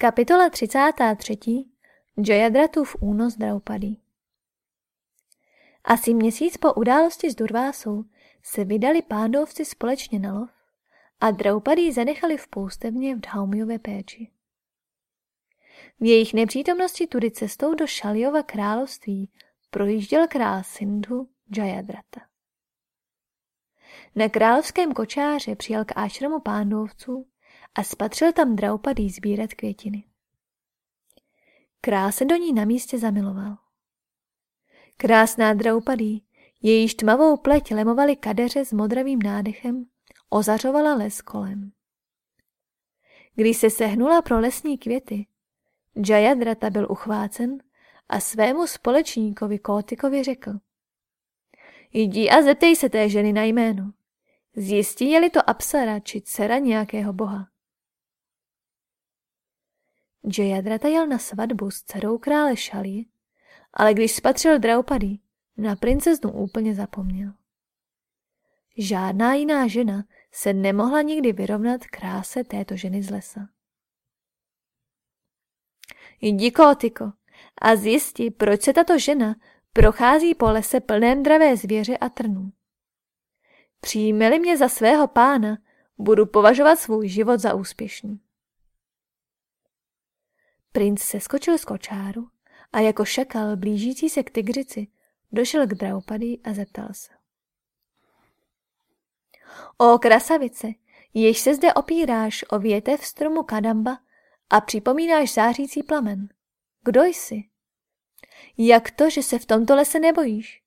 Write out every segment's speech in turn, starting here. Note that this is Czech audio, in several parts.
Kapitola 33. Jayadratův únos Draupadí Asi měsíc po události s Durvásou se vydali pádovci společně na lov a Draupadí zanechali v poustevně v Dhaumiové péči. V jejich nepřítomnosti tudy cestou do Šaliova království projížděl král Sindhu Jayadrata. Na královském kočáře přijal k ášramu pándovců a spatřil tam Draupadý sbírat květiny. Král se do ní na místě zamiloval. Krásná Draupadý, jejíž tmavou pleť lemovaly kadeře s modravým nádechem, ozařovala les kolem. Když se sehnula pro lesní květy, Jayadrata byl uchvácen a svému společníkovi Kótikovi řekl. Jdi a zeptej se té ženy na jméno. Zjistí, je-li to Apsara či dcera nějakého boha. Jayadrata jel na svatbu s dcerou krále Šali, ale když spatřil Draupadi, na princeznu úplně zapomněl. Žádná jiná žena se nemohla nikdy vyrovnat kráse této ženy z lesa. Jdi, kótiko, a zjisti, proč se tato žena prochází po lese plném dravé zvěře a trnů. Přijme-li mě za svého pána, budu považovat svůj život za úspěšný. Princ se skočil z kočáru a jako šakal blížící se k tygřici došel k Draupadi a zeptal se. O krasavice, jež se zde opíráš o větev stromu Kadamba a připomínáš zářící plamen. Kdo jsi? Jak to, že se v tomto lese nebojíš?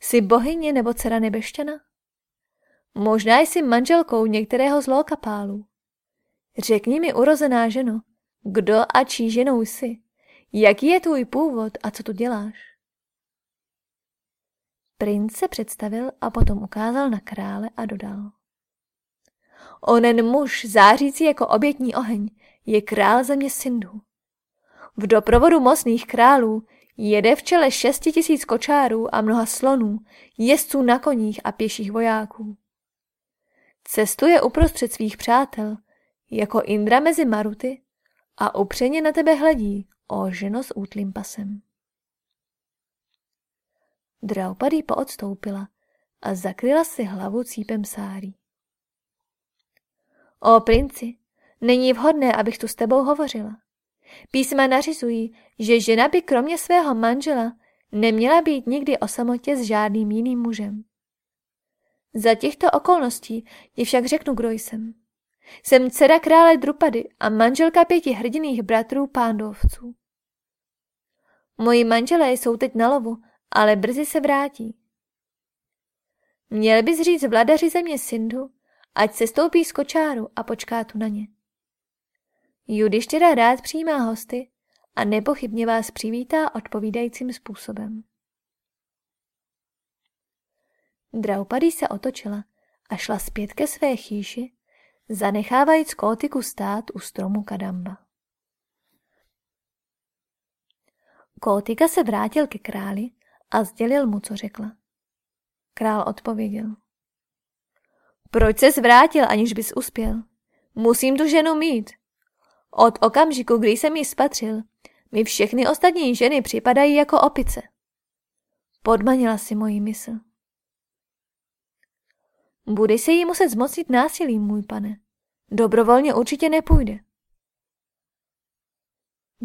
Jsi bohyně nebo dcera nebešťana? Možná jsi manželkou některého z lokapálů. Řekni mi, urozená ženo, kdo a čí ženou jsi? Jaký je tvůj původ a co tu děláš? Princ se představil a potom ukázal na krále a dodal. Onen muž, zářící jako obětní oheň, je král země Sindhu. V doprovodu mocných králů jede v čele šesti tisíc kočárů a mnoha slonů, jezdců na koních a pěších vojáků. Cestuje uprostřed svých přátel, jako Indra mezi Maruty a upřeně na tebe hledí, o ženo s útlým pasem. Draupadi poodstoupila a zakryla si hlavu cípem sárí. O princi, není vhodné, abych tu s tebou hovořila. Písma nařizují, že žena by kromě svého manžela neměla být nikdy o samotě s žádným jiným mužem. Za těchto okolností ti však řeknu, kdo jsem. Jsem dcera krále Drupady a manželka pěti hrdiných bratrů pándovců. Moji manželé jsou teď na lovu, ale brzy se vrátí. Měl bys říct vladaři země Sindhu, ať se stoupí z kočáru a počká tu na ně. Judištěra rád přijímá hosty a nepochybně vás přivítá odpovídajícím způsobem. Draupadi se otočila a šla zpět ke své chýši, zanechávajíc kótiku stát u stromu Kadamba. Kótika se vrátil ke králi a sdělil mu, co řekla. Král odpověděl. Proč se zvrátil, aniž bys uspěl? Musím tu ženu mít. Od okamžiku, kdy jsem ji spatřil, mi všechny ostatní ženy připadají jako opice. Podmanila si moji mysl. Bude se jí muset zmocnit násilím, můj pane. Dobrovolně určitě nepůjde.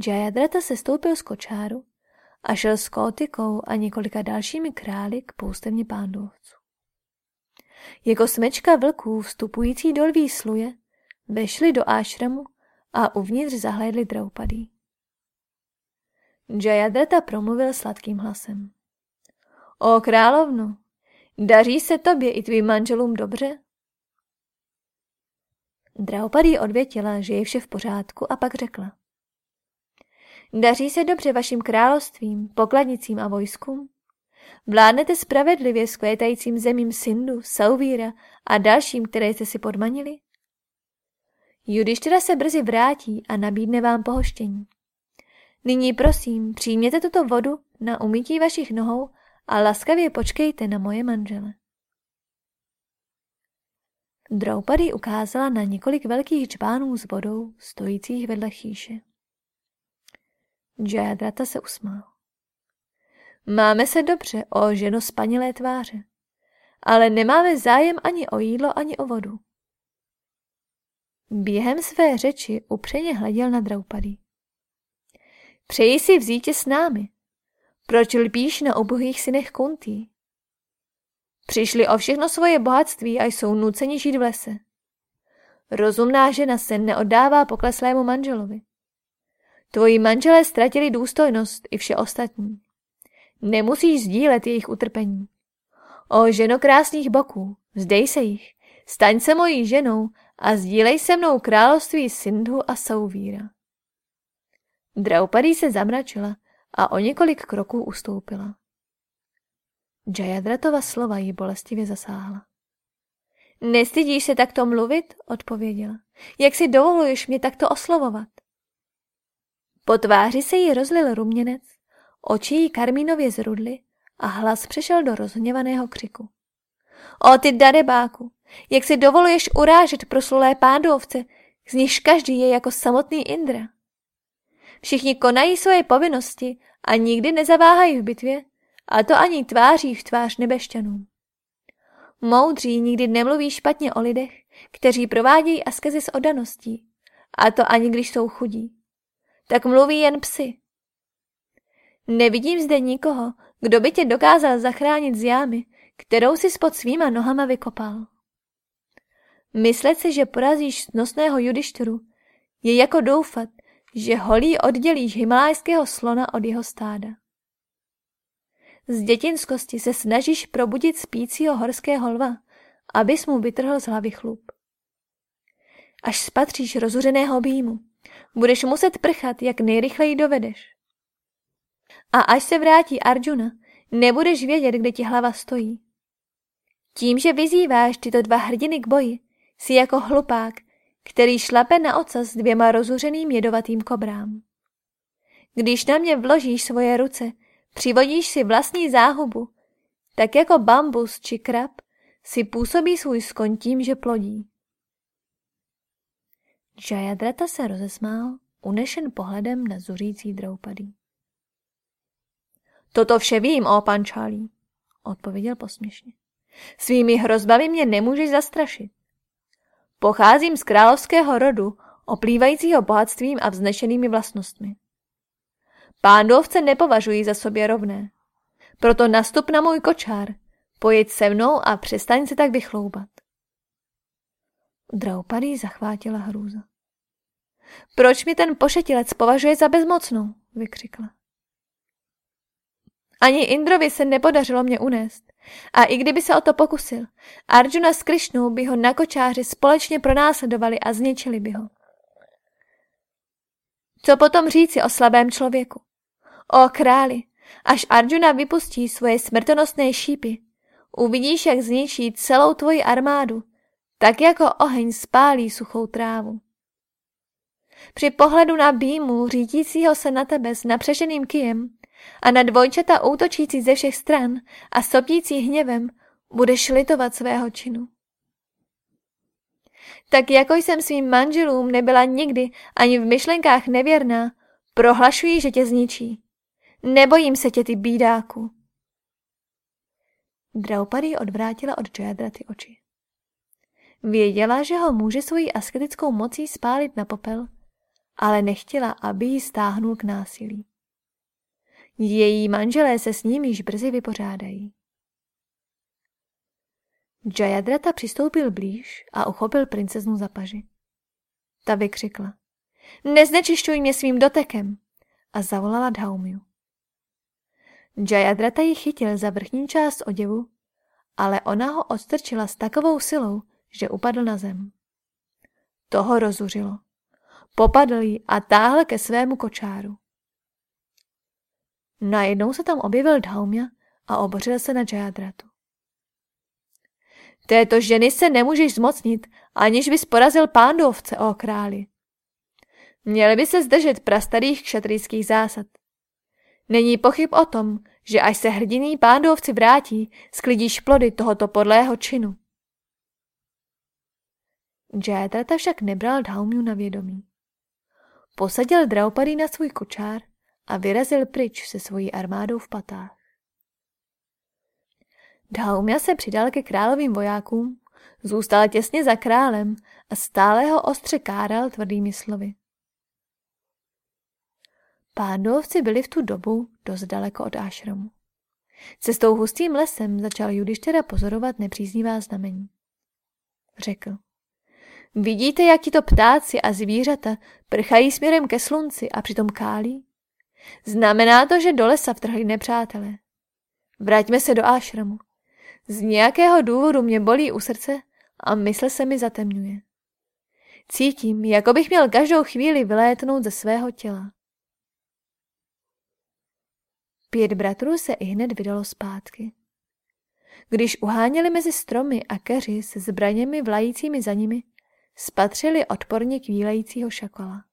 Jayadrata se stoupil z kočáru a šel s Kótikou a několika dalšími králi k poustevně pándovců. Jako smečka vlků vstupující do lví sluje vešli do ášramu a uvnitř zahlédli Draupadí. Jayadrata promluvil sladkým hlasem. O královno, daří se tobě i tvým manželům dobře? Draupadí odvětila, že je vše v pořádku a pak řekla. Daří se dobře vašim královstvím, pokladnicím a vojskům? Vládnete spravedlivě s zemím Sindu, Sauvíra a dalším, které jste si podmanili? Judištěra se brzy vrátí a nabídne vám pohoštění. Nyní prosím, přijměte tuto vodu na umytí vašich nohou a laskavě počkejte na moje manžele. Draupadi ukázala na několik velkých čbánů s vodou, stojících vedle chýše. Jayadrata se usmál. Máme se dobře, o ženo spanilé tváře, ale nemáme zájem ani o jídlo, ani o vodu. Během své řeči upřeně hleděl na Draupadi. Přeji si vzít tě s námi. Proč lpíš na obohých synech Kuntý? Přišli o všechno svoje bohatství a jsou nuceni žít v lese. Rozumná žena se neoddává pokleslému manželovi. Tvoji manželé ztratili důstojnost i vše ostatní. Nemusíš sdílet jejich utrpení. O ženo krásných boků, vzdej se jich, staň se mojí ženou a sdílej se mnou království Sindhu a Sauvíra. Draupadi se zamračila a o několik kroků ustoupila. Jayadratova slova ji bolestivě zasáhla. Nestydíš se takto mluvit? odpověděla. Jak si dovoluješ mě takto oslovovat? Po tváři se jí rozlil ruměnec, oči jí karmínově zrudly a hlas přešel do rozhněvaného křiku. O ty darebáku, jak si dovoluješ urážet proslulé pádovce, z nichž každý je jako samotný Indra. Všichni konají svoje povinnosti a nikdy nezaváhají v bitvě, a to ani tváří v tvář nebešťanům. Moudří nikdy nemluví špatně o lidech, kteří provádějí askezi s odaností, a to ani když jsou chudí. Tak mluví jen psy. Nevidím zde nikoho, kdo by tě dokázal zachránit z jámy, kterou si spod svýma nohama vykopal. Myslet si, že porazíš snosného judišturu, je jako doufat, že holí oddělíš himalajského slona od jeho stáda. Z dětinskosti se snažíš probudit spícího horského lva, abys mu vytrhl z hlavy chlup. Až spatříš rozuřeného býmu, budeš muset prchat, jak nejrychleji dovedeš. A až se vrátí Arjuna, nebudeš vědět, kde ti hlava stojí. Tím, že vyzýváš tyto dva hrdiny k boji, jsi jako hlupák, který šlape na oca s dvěma rozuřeným jedovatým kobrám. Když na mě vložíš svoje ruce, přivodíš si vlastní záhubu, tak jako bambus či krab si působí svůj skon tím, že plodí. Jayadrata se rozesmál, unešen pohledem na zuřící droupadý. Toto vše vím, o pančálí, odpověděl posměšně. Svými hrozbami mě nemůžeš zastrašit. Pocházím z královského rodu, oplývajícího bohatstvím a vznešenými vlastnostmi. Pándovce nepovažují za sobě rovné. Proto nastup na můj kočár, pojď se mnou a přestaň se tak vychloubat. Draupadý zachvátila hrůza. Proč mi ten pošetilec považuje za bezmocnou? vykřikla. Ani Indrovi se nepodařilo mě unést. A i kdyby se o to pokusil, Arjuna s Krišnou by ho na kočáři společně pronásledovali a zničili by ho. Co potom říci o slabém člověku? O králi, až Arjuna vypustí svoje smrtonosné šípy, uvidíš, jak zničí celou tvoji armádu, tak jako oheň spálí suchou trávu. Při pohledu na býmu řídícího se na tebe s napřešeným kijem a na dvojčata útočící ze všech stran a sopící hněvem budeš litovat svého činu. Tak jako jsem svým manželům nebyla nikdy ani v myšlenkách nevěrná, prohlašuji, že tě zničí. Nebojím se tě, ty bídáku. Draupadi odvrátila od Jayadraty oči. Věděla, že ho může svojí asketickou mocí spálit na popel, ale nechtěla, aby ji stáhnul k násilí. Její manželé se s ním již brzy vypořádají. Jayadrata přistoupil blíž a uchopil princeznu za paži. Ta vykřikla. Neznečišťuj mě svým dotekem! A zavolala Dhaumiu. Jayadrata ji chytil za vrchní část oděvu, ale ona ho odstrčila s takovou silou, že upadl na zem. Toho rozuřilo. Popadl ji a táhl ke svému kočáru. Najednou se tam objevil Dhaumya a obořil se na Jayadratu. Této ženy se nemůžeš zmocnit, aniž bys porazil pándovce, o králi. Měli by se zdržet prastarých kšatrijských zásad. Není pochyb o tom, že až se hrdiní pándovci vrátí, sklidíš plody tohoto podlého činu. Jayadrata však nebral Dhaumyu na vědomí. Posadil Draupadi na svůj kočár a vyrazil pryč se svojí armádou v patách. Daumia se přidal ke královým vojákům, zůstal těsně za králem a stále ho ostře káral tvrdými slovy. Pándovci byli v tu dobu dost daleko od ášramu. Cestou hustým lesem začal Judištěra pozorovat nepříznivá znamení. Řekl. Vidíte, jak to ptáci a zvířata prchají směrem ke slunci a přitom kálí? Znamená to, že do lesa vtrhli nepřátelé. Vraťme se do ášramu. Z nějakého důvodu mě bolí u srdce a mysl se mi zatemňuje. Cítím, jako bych měl každou chvíli vylétnout ze svého těla. Pět bratrů se i hned vydalo zpátky. Když uháněli mezi stromy a keři se zbraněmi vlajícími za nimi, spatřili odporně kvílejícího šakola.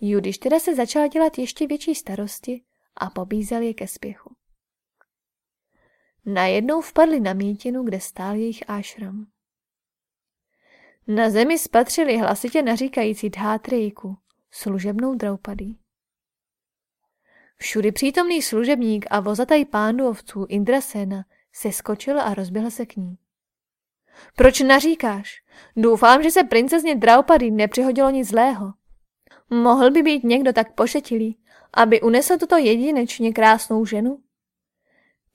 Judiš teda se začal dělat ještě větší starosti a pobízel je ke spěchu. Najednou vpadli na mítinu, kde stál jejich ášram. Na zemi spatřili hlasitě naříkající Dhátrejku, služebnou draupadí. Všudy přítomný služebník a vozataj pándovců Indrasena se skočil a rozběhl se k ní. Proč naříkáš? Doufám, že se princezně Draupadi nepřihodilo nic zlého. Mohl by být někdo tak pošetilý, aby unesl tuto jedinečně krásnou ženu?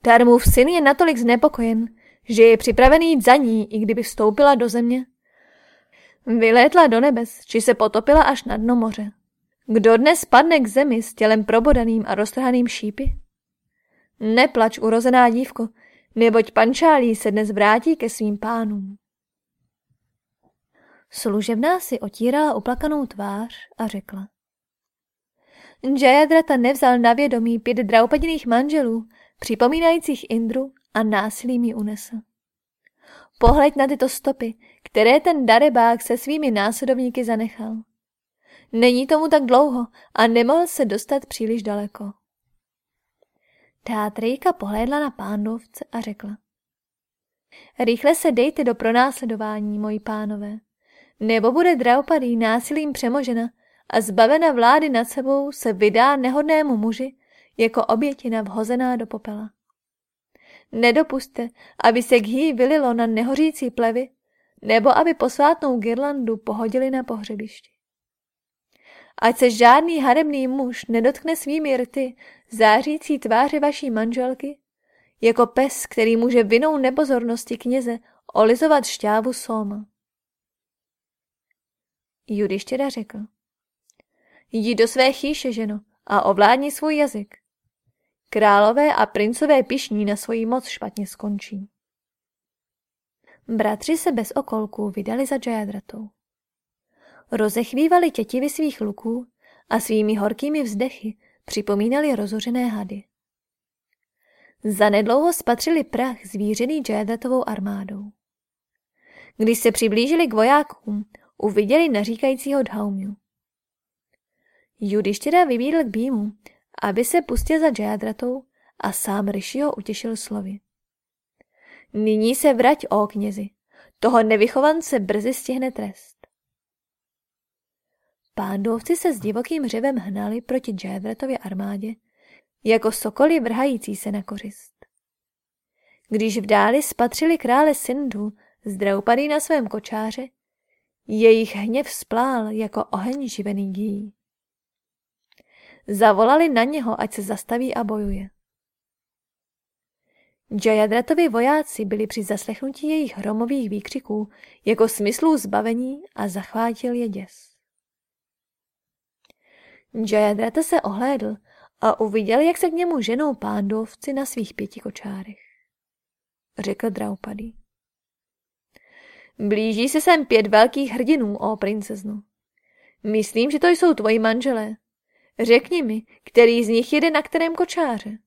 Darmův syn je natolik znepokojen, že je připravený jít za ní, i kdyby vstoupila do země. Vylétla do nebes, či se potopila až na dno moře. Kdo dnes spadne k zemi s tělem probodaným a roztrhaným šípy? Neplač, urozená dívko, neboť pančálí se dnes vrátí ke svým pánům. Služebná si otírala uplakanou tvář a řekla. Jayadrata nevzal na vědomí pět draupadiných manželů, připomínajících Indru a násilím ji unesl. Pohleď na tyto stopy, které ten darebák se svými následovníky zanechal. Není tomu tak dlouho a nemohl se dostat příliš daleko. Tátrejka pohlédla na pándovce a řekla. Rychle se dejte do pronásledování, moji pánové, nebo bude Draupadý násilím přemožena a zbavena vlády nad sebou se vydá nehodnému muži jako obětina vhozená do popela. Nedopuste, aby se ghý vylilo na nehořící plevy, nebo aby posvátnou girlandu pohodili na pohřebišti. Ať se žádný haremný muž nedotkne svými rty zářící tváře vaší manželky, jako pes, který může vinou nepozornosti kněze olizovat šťávu soma. Judištěda řekl. Jdi do své chýše, ženo, a ovládni svůj jazyk. Králové a princové pišní na svoji moc špatně skončí. Bratři se bez okolků vydali za Jayadratou. Rozechvívali tětivy svých luků a svými horkými vzdechy připomínali rozořené hady. Zanedlouho spatřili prach zvířený Jayadratovou armádou. Když se přiblížili k vojákům, uviděli naříkajícího Dhaumiu. Judištěra vybídl k Bímu, aby se pustil za Jayadratou a sám Rishi ho utěšil slovy. Nyní se vrať, o knězi, toho nevychovance brzy stihne trest. Pándovci se s divokým řevem hnali proti Jayadratově armádě, jako sokoly vrhající se na kořist. Když v dáli spatřili krále Sindhu z Draupady na svém kočáře, jejich hněv splál jako oheň živený gý. Zavolali na něho, ať se zastaví a bojuje. Jayadratovi vojáci byli při zaslechnutí jejich hromových výkřiků jako smyslů zbavení a zachvátil je děs. Jayadrata se ohlédl a uviděl, jak se k němu ženou pándovci na svých pěti kočárech. Řekl Draupadi. Blíží se sem pět velkých hrdinů, o princeznu. Myslím, že to jsou tvoji manželé. Řekni mi, který z nich jede na kterém kočáře.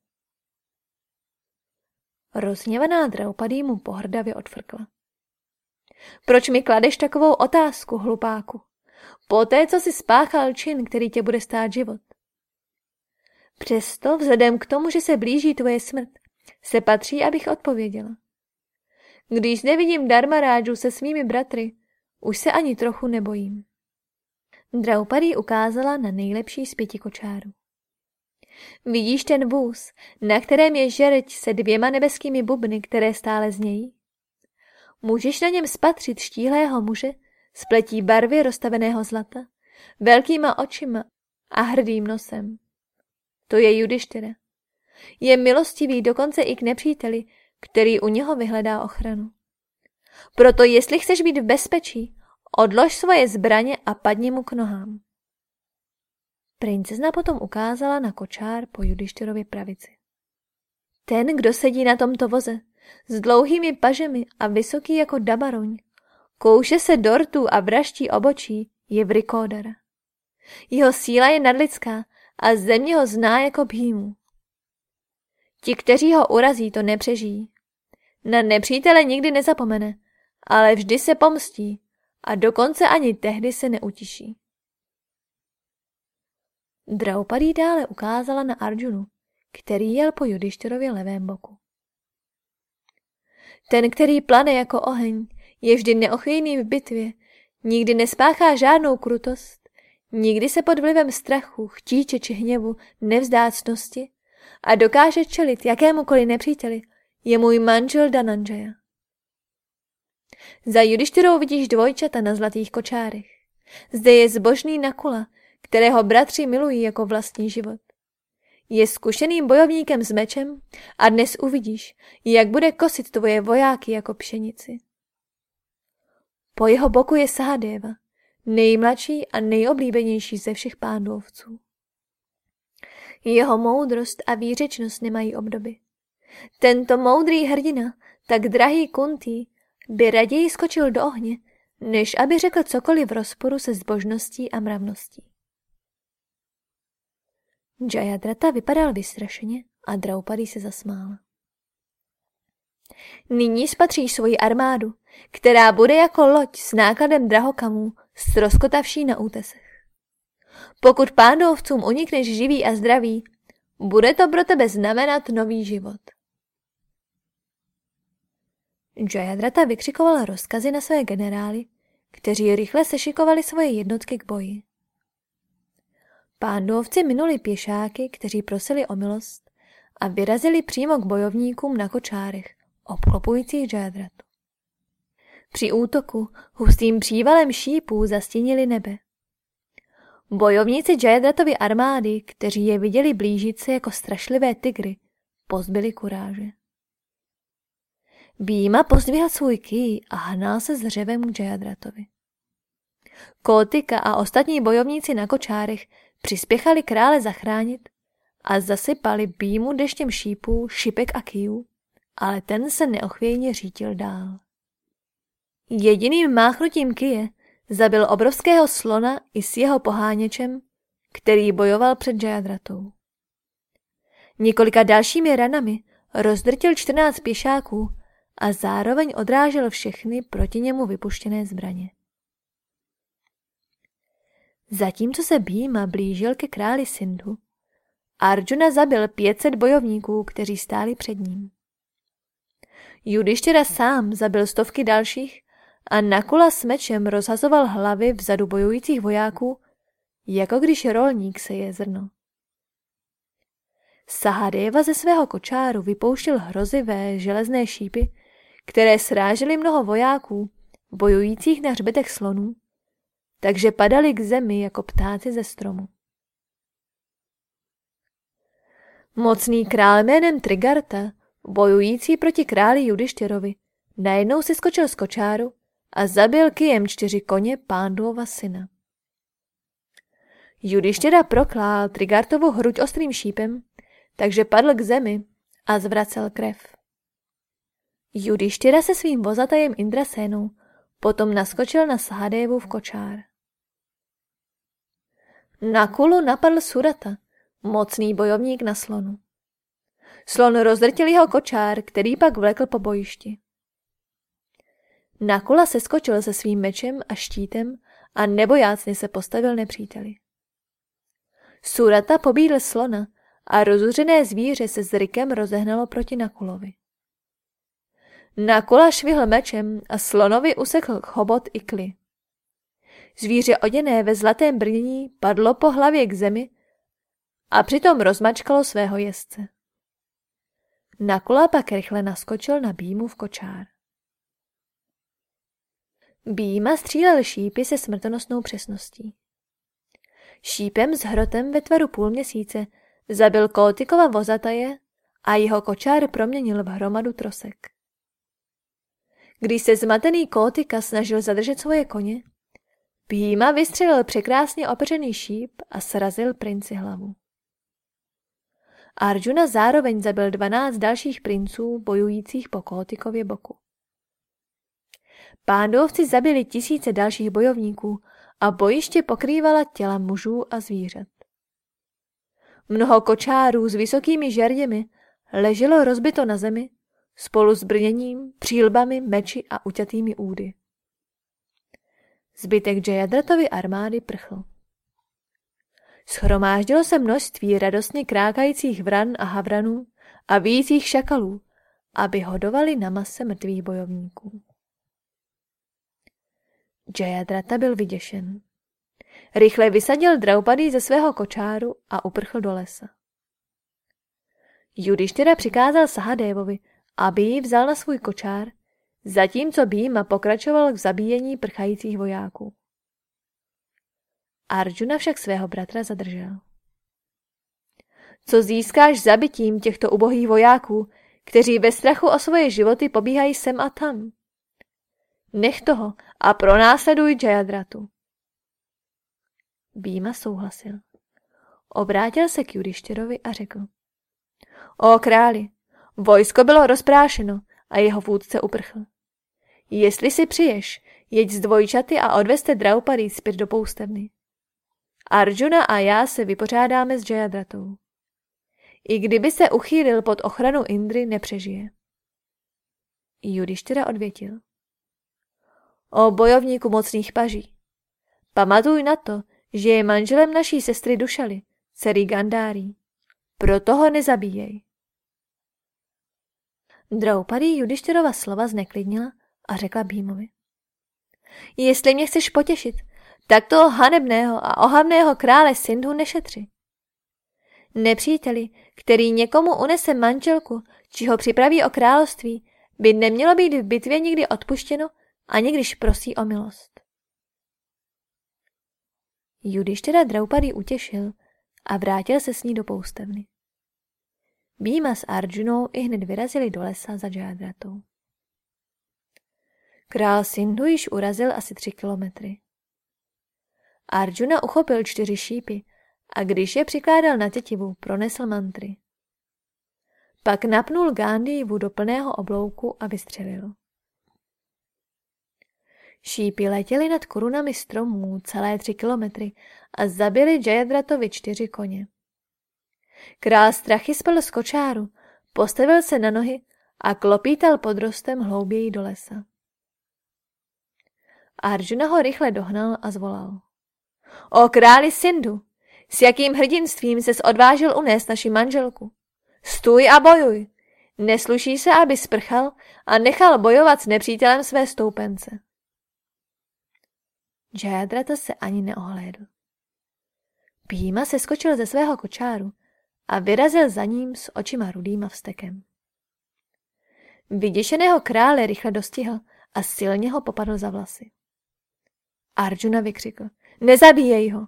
Rozněvaná Draupadý mu pohrdavě odfrkla. Proč mi kladeš takovou otázku, hlupáku? Poté, co si spáchal čin, který tě bude stát život. Přesto, vzhledem k tomu, že se blíží tvoje smrt, se patří, abych odpověděla. Když nevidím Dharmarážu se svými bratry, už se ani trochu nebojím. Draupadi ukázala na nejlepší z pěti kočárů. Vidíš ten vůz, na kterém je žereť se dvěma nebeskými bubny, které stále znějí? Můžeš na něm spatřit štíhlého muže s pletí barvy rozstaveného zlata, velkýma očima a hrdým nosem. To je Judištyra. Je milostivý dokonce i k nepříteli, který u něho vyhledá ochranu. Proto jestli chceš být v bezpečí, odlož svoje zbraně a padni mu k nohám. Princezna potom ukázala na kočár po Judištyrově pravici. Ten, kdo sedí na tomto voze, s dlouhými pažemi a vysoký jako dabaroň, kouše se dortů a vraští obočí, je Vrikodara. Jeho síla je nadlidská a země ho zná jako bhýmu. Ti, kteří ho urazí, to nepřežijí. Na nepřítele nikdy nezapomene, ale vždy se pomstí a dokonce ani tehdy se neutiší. Draupadí dále ukázala na Arjunu, který jel po Judištyrově levém boku. Ten, který plane jako oheň, je vždy neochvějný v bitvě, nikdy nespáchá žádnou krutost, nikdy se pod vlivem strachu, chtíče či hněvu, nevzdácnosti a dokáže čelit jakémukoliv nepříteli, je můj manžel Dananjaya. Za Judištyrou vidíš dvojčata na zlatých kočárech. Zde je zbožný Nakula, kterého bratři milují jako vlastní život. Je zkušeným bojovníkem s mečem a dnes uvidíš, jak bude kosit tvoje vojáky jako pšenici. Po jeho boku je Sahadeva, nejmladší a nejoblíbenější ze všech pándovců. Jeho moudrost a výřečnost nemají obdoby. Tento moudrý hrdina, tak drahý Kuntý, by raději skočil do ohně, než aby řekl cokoliv v rozporu se zbožností a mravností. Jayadrata vypadal vystrašeně a Draupadi se zasmála. Nyní spatříš svoji armádu, která bude jako loď s nákladem drahokamů stroskotavší na útesech. Pokud pándovcům unikneš živý a zdravý, bude to pro tebe znamenat nový život. Jayadrata vykřikovala rozkazy na své generály, kteří rychle sešikovali svoje jednotky k boji. Pándovci minuli pěšáky, kteří prosili o milost a vyrazili přímo k bojovníkům na kočárech, obklopujících Jayadratu. Při útoku hustým přívalem šípů zastínili nebe. Bojovníci Jayadratovy armády, kteří je viděli blížit se jako strašlivé tygry, pozbyli kuráže. Býma pozdvihl svůj ký a hnal se s řevem k Jayadratovi. Kótika a ostatní bojovníci na kočárech přispěchali krále zachránit a zasypali Býmu deštěm šípů, šipek a kýů, ale ten se neochvějně řítil dál. Jediným máchnutím kije zabil obrovského slona i s jeho poháněčem, který bojoval před Jayadratou. Několika dalšími ranami rozdrtil 14 pěšáků a zároveň odrážel všechny proti němu vypuštěné zbraně. Zatímco se Bhima blížil ke králi Sindhu, Arjuna zabil 500 bojovníků, kteří stáli před ním. Judištěra sám zabil stovky dalších a Nakula s mečem rozhazoval hlavy vzadu bojujících vojáků, jako když rolník se je zrno. Sahadeva ze svého kočáru vypouštěl hrozivé železné šípy, které srážely mnoho vojáků, bojujících na hřbetech slonů, takže padali k zemi jako ptáci ze stromu. Mocný král jménem Trigarta, bojující proti králi Judištěrovi, najednou si skočil z kočáru a zabil kijem čtyři koně pándova syna. Judištěra proklál Trigartovu hruď ostrým šípem, takže padl k zemi a zvracel krev. Judištěra se svým vozatajem Indrasénou potom naskočil na Sahadevu v kočár. Na kulu napadl Surata, mocný bojovník na slonu. Slon rozdrtil jeho kočár, který pak vlekl po bojišti. Nakula se skočil se svým mečem a štítem a nebojácně se postavil nepříteli. Surata pobídl slona a rozuřené zvíře se s rykem rozehnalo proti Nakulovi. Nakula švihl mečem a slonovi usekl chobot i kli. Zvíře oděné ve zlatém brnění padlo po hlavě k zemi a přitom rozmačkalo svého jezdce. Nakula pak rychle naskočil na v kočár. Býma střílel šípy se smrtonosnou přesností. Šípem s hrotem ve tvaru půl měsíce zabil Kótykova vozataje a jeho kočár proměnil v hromadu trosek. Když se zmatený Kótyka snažil zadržet svoje koně, Býma vystřelil překrásně opřený šíp a srazil princi hlavu. Arjuna zároveň zabil 12 dalších princů bojujících po Kótykově boku. Pándovci zabili tisíce dalších bojovníků a bojiště pokrývala těla mužů a zvířat. Mnoho kočárů s vysokými žerděmi leželo rozbito na zemi spolu s brněním, přílbami, meči a uťatými údy. Zbytek Jayadratovy armády prchl. Schromáždilo se množství radostně krákajících vran a havranů a vících šakalů, aby hodovali na mase mrtvých bojovníků. Jayadrata byl vyděšen. Rychle vysadil Draupadi ze svého kočáru a uprchl do lesa. Judištyra přikázal Sahadevovi, aby ji vzal na svůj kočár, zatímco Býma pokračoval k zabíjení prchajících vojáků. Arjuna však svého bratra zadržel. Co získáš zabitím těchto ubohých vojáků, kteří ve strachu o svoje životy pobíhají sem a tam? Nech toho a pronásleduj Jayadratu. Býma souhlasil. Obrátil se k Judištěrovi a řekl. O králi, vojsko bylo rozprášeno a jeho vůdce uprchl. Jestli si přiješ, jeď z dvojčaty a odveste Draupadi zpět do poustevny. Arjuna a já se vypořádáme s Jayadratou. I kdyby se uchýlil pod ochranu Indry, nepřežije. Judištyra odvětil. O bojovníku mocných paží. Pamatuj na to, že je manželem naší sestry Dušaly, dcery Gandárí. Proto ho nezabíjej. Draupadi Judištěrova slova zneklidnila a řekla Bímovi. Jestli mě chceš potěšit, tak toho hanebného a ohavného krále Sindhu nešetři. Nepříteli, který někomu unese manželku, či ho připraví o království, by nemělo být v bitvě nikdy odpuštěno, ani když prosí o milost. Judištěra Draupadi utěšil a vrátil se s ní do poustevny. Býma s Arjunou i hned vyrazili do lesa za Jayadratou. Král Sindhu již urazil asi tři kilometry. Arjuna uchopil čtyři šípy a když je přikládal na tětivu, pronesl mantry. Pak napnul Gandhivu do plného oblouku a vystřelil. Šípy letěly nad korunami stromů celé tři kilometry a zabili Jayadratovi čtyři koně. Král strachy spal z kočáru, postavil se na nohy a klopítal pod rostem hlouběji do lesa. Arjuna ho rychle dohnal a zvolal. O králi Sindu, s jakým hrdinstvím ses odvážil unést naši manželku. Stůj a bojuj. Nesluší se, aby sprchal a nechal bojovat s nepřítelem své stoupence. Jayadrata se ani neohlédl. Píma se skočil ze svého kočáru a vyrazil za ním s očima rudýma vstekem. Vyděšeného krále rychle dostihl a silně ho popadl za vlasy. Arjuna vykřikl, nezabíjej ho.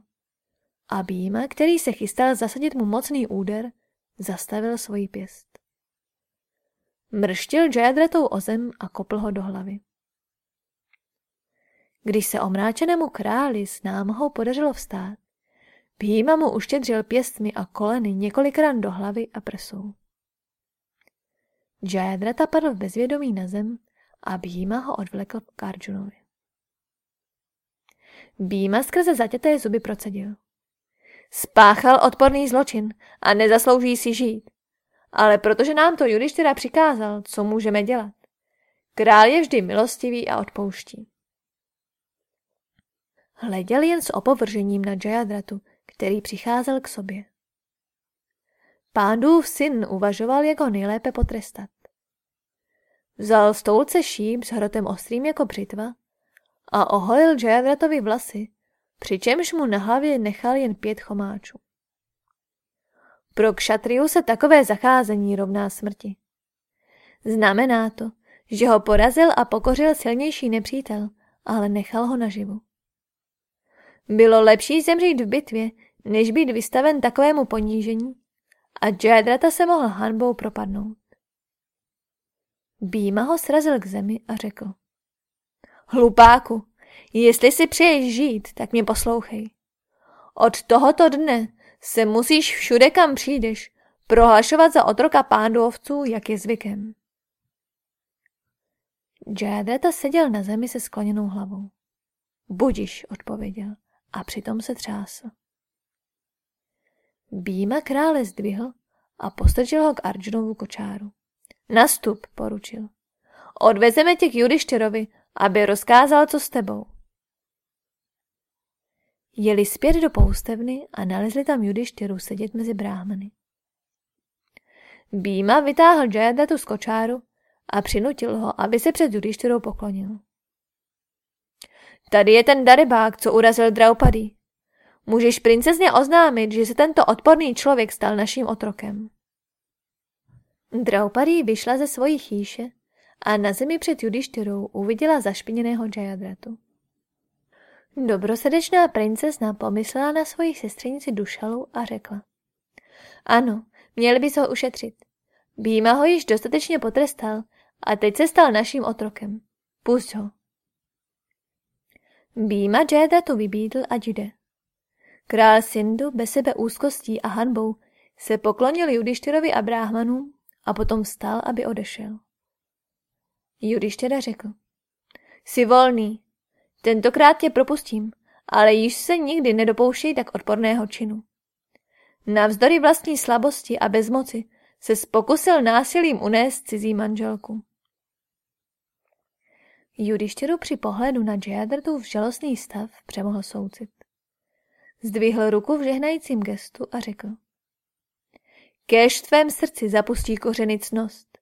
A Bíma, který se chystal zasadit mu mocný úder, zastavil svoji pěst. Mrštil Jayadratou o zem a kopl ho do hlavy. Když se omráčenému králi s námahou podařilo vstát, Bhima mu uštědřil pěstmi a koleny několikrát do hlavy a prsou. Jayadrata padl v bezvědomí na zem a Bhima ho odvlekl k Arjunovi. Bhima skrze zatěté zuby procedil. Spáchal odporný zločin a nezaslouží si žít. Ale protože nám to Judištyra přikázal, co můžeme dělat? Král je vždy milostivý a odpouští. Hleděl jen s opovržením na Jayadratu, který přicházel k sobě. Pándův syn uvažoval, jak ho nejlépe potrestat. Vzal stolce šíp s hrotem ostrým jako břitva a oholil Jayadratovi vlasy přičemž mu na hlavě nechal jen pět chomáčů. Pro kšatriu se takové zacházení rovná smrti. Znamená to, že ho porazil a pokořil silnější nepřítel, ale nechal ho naživu. Bylo lepší zemřít v bitvě, než být vystaven takovému ponížení a Jadrata se mohl hanbou propadnout. Býma ho srazil k zemi a řekl. Hlupáku, jestli si přeješ žít, tak mě poslouchej. Od tohoto dne se musíš všude, kam přijdeš, prohlašovat za otroka pándovců, jak je zvykem. Jadrata seděl na zemi se skloněnou hlavou. Budiš, odpověděl a přitom se třásl. Býma krále zdvihl a postrčil ho k Arjunovu kočáru. Nastup, poručil. Odvezeme tě k Judištěrovi, aby rozkázal, co s tebou. Jeli zpět do poustevny a nalezli tam Judištěru sedět mezi bráhmany. Býma vytáhl Jayadatu z kočáru a přinutil ho, aby se před Judištěrou poklonil. Tady je ten darebák, co urazil Draupadi. Můžeš princezně oznámit, že se tento odporný člověk stal naším otrokem. Draupadi vyšla ze svojí chýše a na zemi před Judištyrou uviděla zašpiněného Jayadratu. Dobrosrdečná princezna pomyslela na svoji sestřenici Dušalu a řekla. Ano, měli bys ho ušetřit. Býma ho již dostatečně potrestal a teď se stal naším otrokem. Pusť ho. Býma Jayadratu vybídl, ať jde. Král Sindu bez sebe úzkostí a hanbou se poklonil Judištyrovi a bráhmanům a potom vstal, aby odešel. Judištěra řekl. Jsi volný. Tentokrát tě propustím, ale již se nikdy nedopouštěj tak odporného činu. Navzdory vlastní slabosti a bezmoci se pokusil násilím unést cizí manželku. Judištěru při pohledu na v žalostný stav přemohl soucit. Zdvihl ruku v žehnajícím gestu a řekl. Kéž v tvém srdci zapustí kořeny cnost.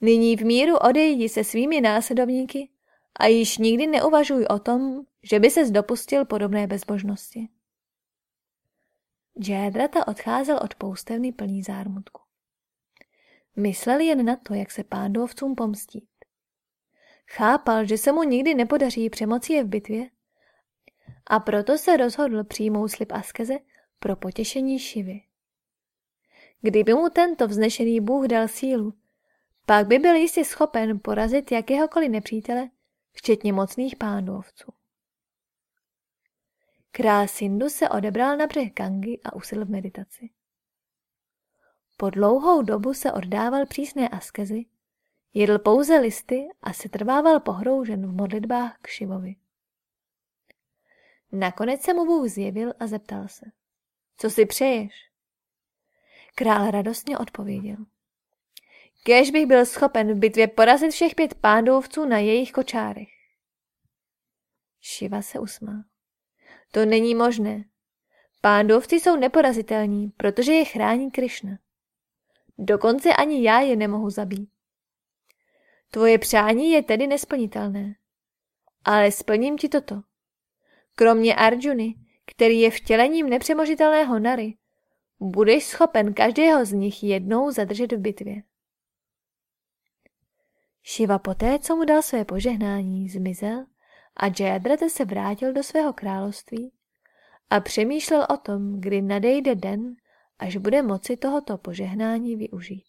Nyní v míru odejdi se svými následovníky a již nikdy neuvažuj o tom, že by ses dopustil podobné bezbožnosti. Džédrata odcházel od poustevny plný zármutku. Myslel jen na to, jak se pándovcům pomstít. Chápal, že se mu nikdy nepodaří přemoci je v bitvě a proto se rozhodl přijmout slib askeze pro potěšení Šivy. Kdyby mu tento vznešený bůh dal sílu, pak by byl jistě schopen porazit jakéhokoliv nepřítele, včetně mocných pánovců. Král Sindu se odebral na břeh Gangy a usil v meditaci. Po dlouhou dobu se oddával přísné askezi, jedl pouze listy a se trvával pohroužen v modlitbách k Šivovi. Nakonec se mu Bůh zjevil a zeptal se. Co si přeješ? Král radostně odpověděl. Kéž bych byl schopen v bitvě porazit všech pět pándovců na jejich kočárech. Šiva se usmál. To není možné. Pándovci jsou neporazitelní, protože je chrání Krišna. Dokonce ani já je nemohu zabít. Tvoje přání je tedy nesplnitelné. Ale splním ti toto. Kromě Arjuny, který je vtělením nepřemožitelného Nary, budeš schopen každého z nich jednou zadržet v bitvě. Šiva poté, co mu dal své požehnání, zmizel a Jayadrata se vrátil do svého království a přemýšlel o tom, kdy nadejde den, až bude moci tohoto požehnání využít.